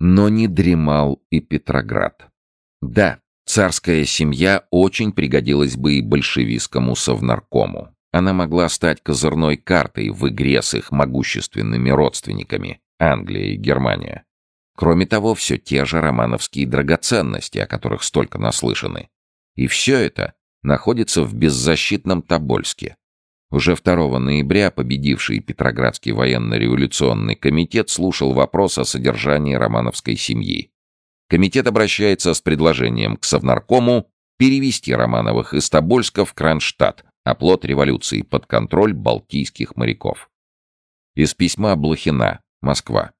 Но не дремал и Петроград. Да, царская семья очень пригодилась бы и большевистскому совнаркому. Она могла стать козырной картой в игре с их могущественными родственниками Англия и Германия. Кроме того, все те же романовские драгоценности, о которых столько наслышаны. И все это находится в беззащитном Тобольске. Уже 2 ноября победивший Петроградский военно-революционный комитет слушал вопрос о содержании романовской семьи. Комитет обращается с предложением к Совнаркому перевести Романовых из Тобольска в Кронштадт, оплот революции под контроль балтийских моряков. Из письма Блохина, Москва.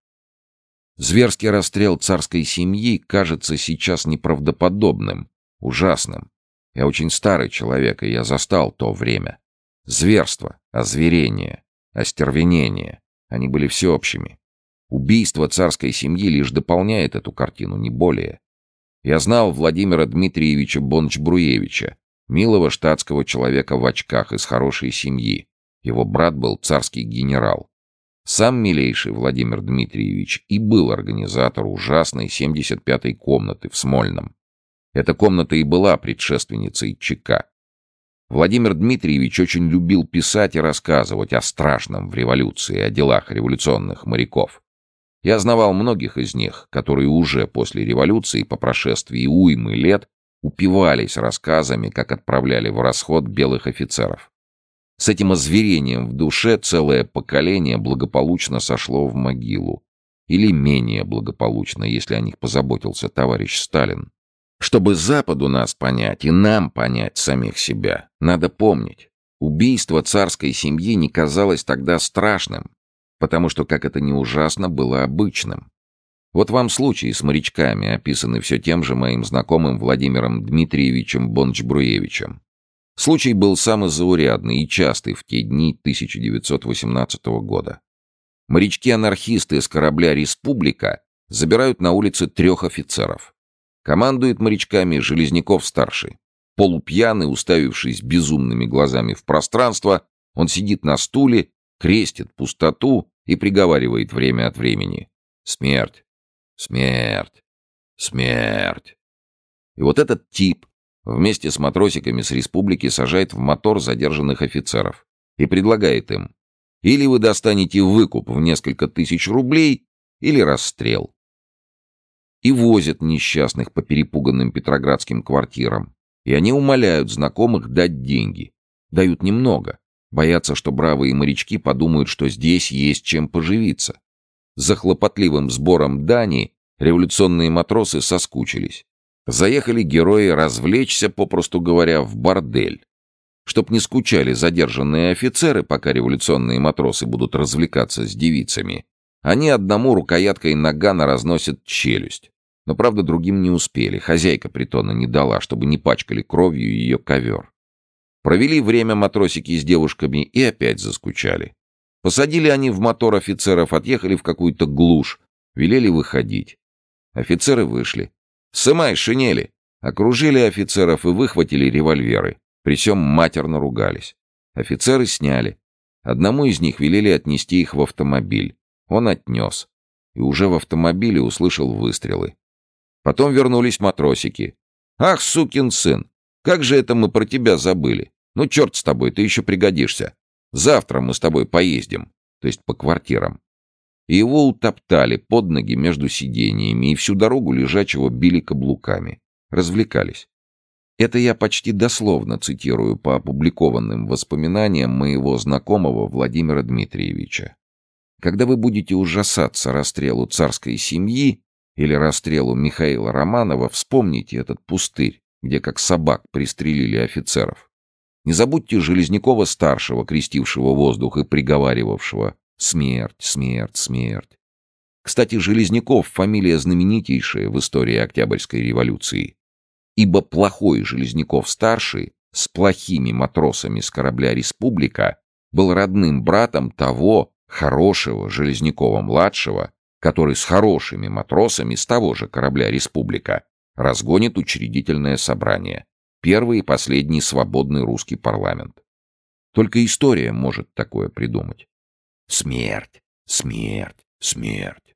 Зверский расстрел царской семьи кажется сейчас неправдоподобным, ужасным. Я очень старый человек, и я застал то время. Зверство, озверение, остервенение. Они были всеобщими. Убийство царской семьи лишь дополняет эту картину, не более. Я знал Владимира Дмитриевича Бонч-Бруевича, милого штатского человека в очках из хорошей семьи. Его брат был царский генерал. Сам милейший Владимир Дмитриевич и был организатор ужасной 75-й комнаты в Смольном. Эта комната и была предшественницей ЧК. Владимир Дмитриевич очень любил писать и рассказывать о страшном в революции, о делах революционных моряков. Я знавал многих из них, которые уже после революции, по прошествии уймы лет, упивались рассказами, как отправляли в расход белых офицеров. С этим озверением в душе целое поколение благополучно сошло в могилу. Или менее благополучно, если о них позаботился товарищ Сталин. Чтобы Западу нас понять и нам понять самих себя, надо помнить, убийство царской семьи не казалось тогда страшным, потому что, как это ни ужасно, было обычным. Вот вам случай с морячками, описанный все тем же моим знакомым Владимиром Дмитриевичем Бончбруевичем. Случай был самый заурядный и частый в те дни 1918 года. Морячки-анархисты с корабля «Республика» забирают на улице трех офицеров. Командует морячками Железняков-старший. Полупьяный, уставившись безумными глазами в пространство, он сидит на стуле, крестит пустоту и приговаривает время от времени. Смерть, смерть, смерть. И вот этот тип Вместе с матросиками с республики сажает в мотор задержанных офицеров и предлагает им или вы достанете выкуп в несколько тысяч рублей, или расстрел. И возят несчастных по перепуганным петроградским квартирам. И они умоляют знакомых дать деньги. Дают немного. Боятся, что бравые морячки подумают, что здесь есть чем поживиться. За хлопотливым сбором дани революционные матросы соскучились. Заехали герои развлечься, попросту говоря, в бордель. Чтоб не скучали задержанные офицеры, пока революционные матросы будут развлекаться с девицами, они одному рукояткой нагана разносят челюсть. Но, правда, другим не успели. Хозяйка притона не дала, чтобы не пачкали кровью ее ковер. Провели время матросики с девушками и опять заскучали. Посадили они в мотор офицеров, отъехали в какую-то глушь, велели выходить. Офицеры вышли. «Сымай шинели!» Окружили офицеров и выхватили револьверы. При всем матерно ругались. Офицеры сняли. Одному из них велели отнести их в автомобиль. Он отнес. И уже в автомобиле услышал выстрелы. Потом вернулись матросики. «Ах, сукин сын! Как же это мы про тебя забыли? Ну, черт с тобой, ты еще пригодишься. Завтра мы с тобой поездим, то есть по квартирам и его утоптали под ноги между сидениями и всю дорогу лежачего били каблуками. Развлекались. Это я почти дословно цитирую по опубликованным воспоминаниям моего знакомого Владимира Дмитриевича. Когда вы будете ужасаться расстрелу царской семьи или расстрелу Михаила Романова, вспомните этот пустырь, где как собак пристрелили офицеров. Не забудьте Железнякова-старшего, крестившего воздух и приговаривавшего Смерть, смерть, смерть. Кстати, Железняков — фамилия знаменитейшая в истории Октябрьской революции. Ибо плохой Железняков-старший с плохими матросами с корабля «Республика» был родным братом того хорошего Железнякова-младшего, который с хорошими матросами с того же корабля «Республика» разгонит учредительное собрание, первый и последний свободный русский парламент. Только история может такое придумать. Смерть, смерть, смерть.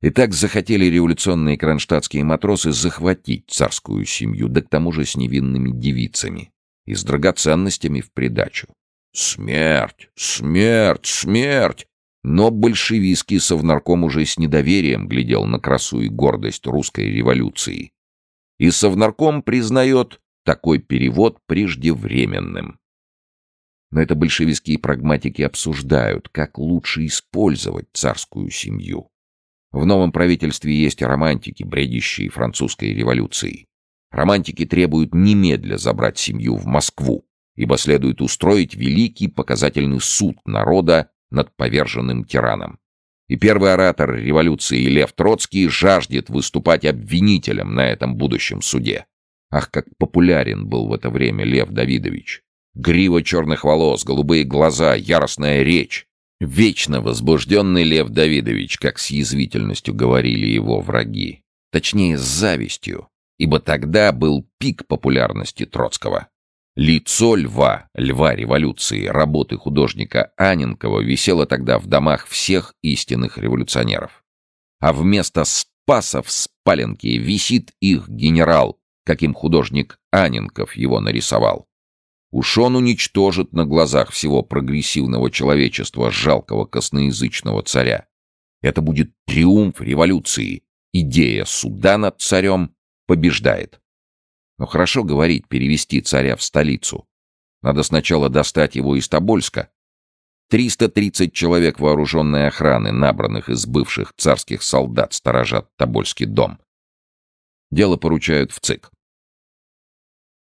И так захотели революционные кронштадтские матросы захватить царскую семью, да к тому же с невинными девицами и с драгоценностями в придачу. Смерть! Смерть! Смерть! Но большевистский совнарком уже с недоверием глядел на красу и гордость русской революции. И совнарком признает такой перевод преждевременным. Но это большевистские прагматики обсуждают, как лучше использовать царскую семью. В новом правительстве есть романтики, бредящие французской революцией. Романтики требуют немедля забрать семью в Москву, ибо следует устроить великий показательный суд народа над поверженным тираном. И первый оратор революции Лев Троцкий жаждет выступать обвинителем на этом будущем суде. Ах, как популярен был в это время Лев Давидович. Грива черных волос, голубые глаза, яростная речь. Вечно возбужденный Лев Давидович, как с язвительностью говорили его враги. Точнее, с завистью, ибо тогда был пик популярности Троцкого. Лицо льва, льва революции, работы художника Аненкова висело тогда в домах всех истинных революционеров. А вместо спасов с паленки висит их генерал, каким художник Аненков его нарисовал. Уж он уничтожит на глазах всего прогрессивного человечества жалкого косноязычного царя. Это будет триумф революции. Идея суда над царем побеждает. Но хорошо говорить перевести царя в столицу. Надо сначала достать его из Тобольска. 330 человек вооруженной охраны, набранных из бывших царских солдат, сторожат Тобольский дом. Дело поручают в ЦИК.